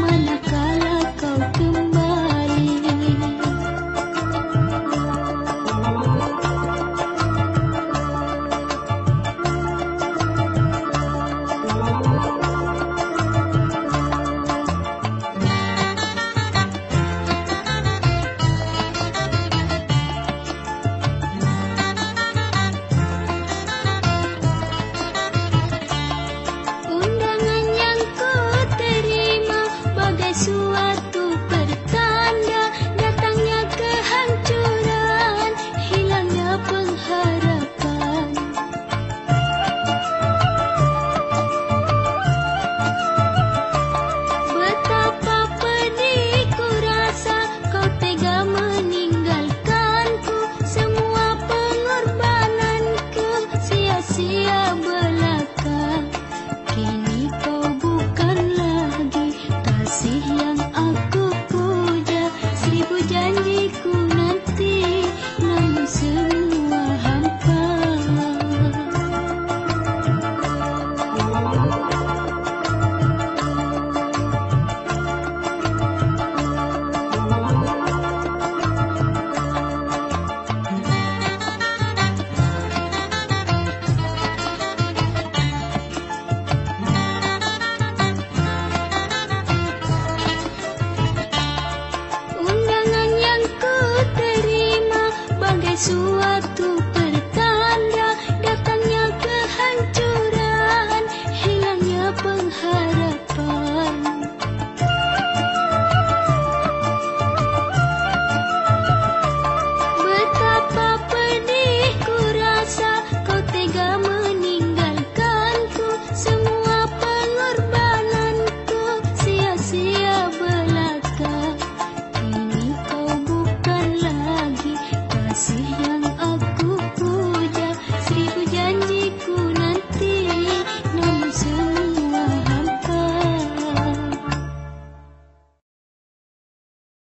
मन suatu